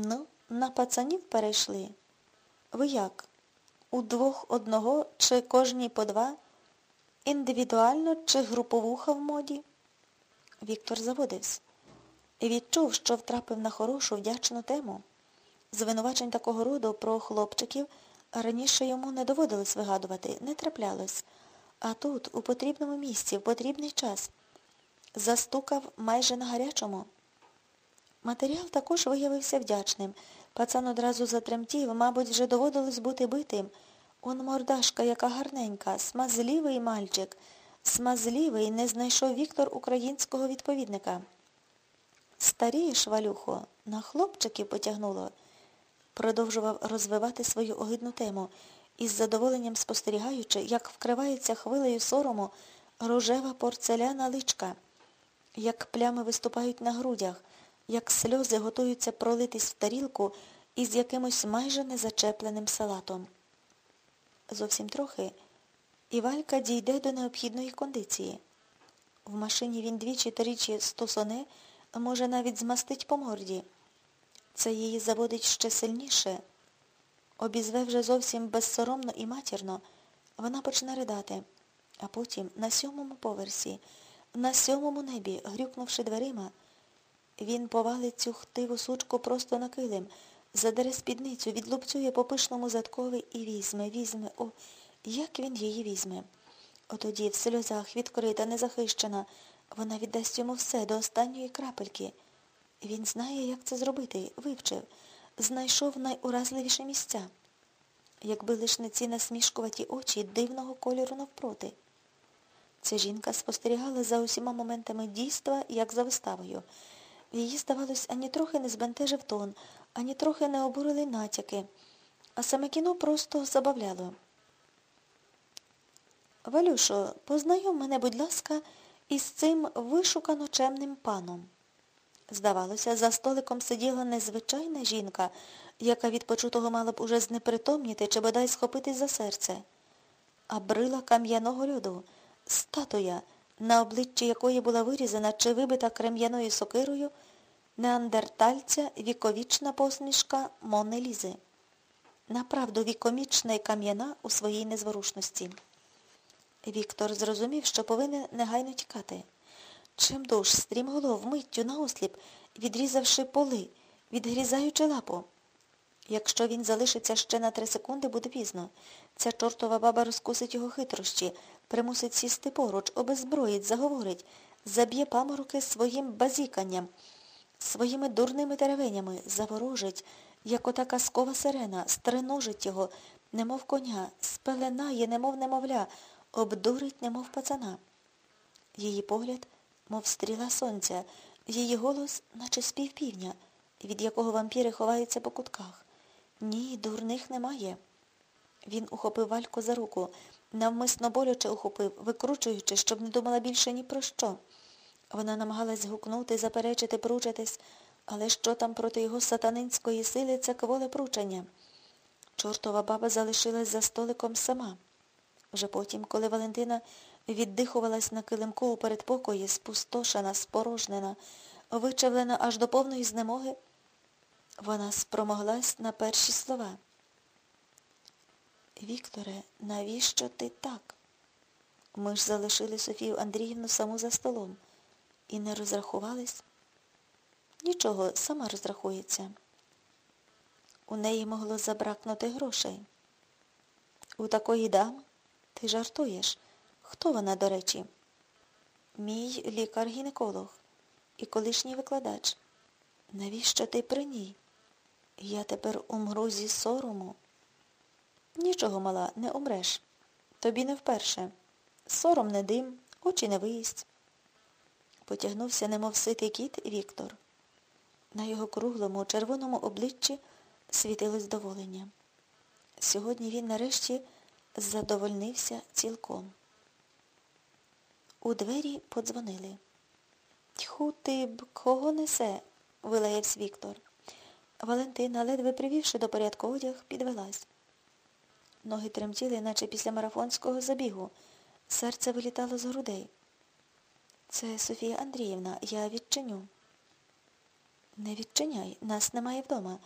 Ну, на пацанів перейшли. Ви як? Удвох одного чи кожній по два? Індивідуально чи груповуха в моді? Віктор заводився. Відчув, що втрапив на хорошу, вдячну тему. Звинувачень такого роду про хлопчиків раніше йому не доводилось вигадувати, не траплялось. А тут, у потрібному місці, в потрібний час, застукав майже на гарячому. Матеріал також виявився вдячним. Пацан одразу затремтів, мабуть, вже доводилось бути битим. Он мордашка, яка гарненька, смазлівий мальчик. Смазлівий не знайшов Віктор українського відповідника. Старієш, Валюхо, на хлопчиків потягнуло, продовжував розвивати свою огидну тему, із задоволенням спостерігаючи, як вкривається хвилею сорому рожева порцеляна личка, як плями виступають на грудях, як сльози готуються пролитись в тарілку із якимось майже незачепленим салатом. Зовсім трохи, і Валька дійде до необхідної кондиції. В машині він двічі тричі стосоне, може навіть змастить по морді. Це її заводить ще сильніше. Обізве вже зовсім безсоромно і матірно, вона почне ридати, а потім на сьомому поверсі, на сьомому небі, грюкнувши дверима, він повалить цю хтиву сучку просто на килим, задере спідницю, відлупцює по пишному задкові і візьме, візьме, о, як він її візьме. Отоді в сльозах відкрита, незахищена, вона віддасть йому все до останньої крапельки. Він знає, як це зробити, вивчив, знайшов найуразливіші місця. Якби лиш не ці насмішкуваті очі дивного кольору навпроти. Ця жінка спостерігала за усіма моментами дійства, як за виставою. Її, здавалось, ані трохи не збентежив тон, ані трохи не обурили натяки, а саме кіно просто забавляло. Валюшо, познайом мене, будь ласка, із цим вишукано чемним паном. Здавалося, за столиком сиділа незвичайна жінка, яка від почутого мала б уже знепритомніти чи бодай схопитись за серце, а брила кам'яного льоду, статуя, на обличчі якої була вирізана чи вибита крем'яною сокирою неандертальця віковічна посмішка Мони Лізи. Направду вікомічна і кам'яна у своїй незворушності. Віктор зрозумів, що повинен негайно тікати. Чимдуж стрімголов миттю наосліп, відрізавши поли, відгрізаючи лапу. Якщо він залишиться ще на три секунди, буде пізно. Ця чортова баба розкусить його хитрощі, примусить сісти поруч, обезброїть, заговорить, заб'є памороки своїм базіканням, своїми дурними теревенями, заворожить, як ота казкова сирена, стриножить його, немов коня, спеленає, немов немовля, обдурить, немов пацана. Її погляд, мов стріла сонця, її голос, наче спів півня, від якого вампіри ховаються по кутках. Ні, дурних немає. Він ухопив вальку за руку, навмисно боляче ухопив, викручуючи, щоб не думала більше ні про що. Вона намагалась гукнути, заперечити, пручитись, але що там проти його сатанинської сили це кволе пручення? Чортова баба залишилась за столиком сама. Вже потім, коли Валентина віддихувалась на килимку у передпокої, спустошена, спорожнена, вичавлена аж до повної знемоги, вона спромоглась на перші слова. Вікторе, навіщо ти так? Ми ж залишили Софію Андріївну саму за столом і не розрахувались. Нічого, сама розрахується. У неї могло забракнути грошей. У такої дам ти жартуєш. Хто вона, до речі? Мій лікар-гінеколог і колишній викладач. Навіщо ти при ній? Я тепер умру зі сорому. Нічого, мала, не умреш. Тобі не вперше. Сором не дим, очі не виїсть. Потягнувся, немов ситий кіт, Віктор. На його круглому, червоному обличчі світилось задоволення. Сьогодні він нарешті задовольнився цілком. У двері подзвонили. Тьху ти б кого несе? вилаявся Віктор. Валентина, ледве привівши до порядку одяг, підвелась. Ноги тремтіли, наче після марафонського забігу. Серце вилітало з грудей. Це Софія Андріївна, я відчиню. Не відчиняй, нас немає вдома.